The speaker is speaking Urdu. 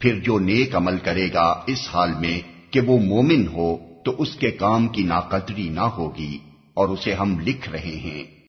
پھر جو نیک عمل کرے گا اس حال میں کہ وہ مومن ہو تو اس کے کام کی ناقدری نہ ہوگی اور اسے ہم لکھ رہے ہیں۔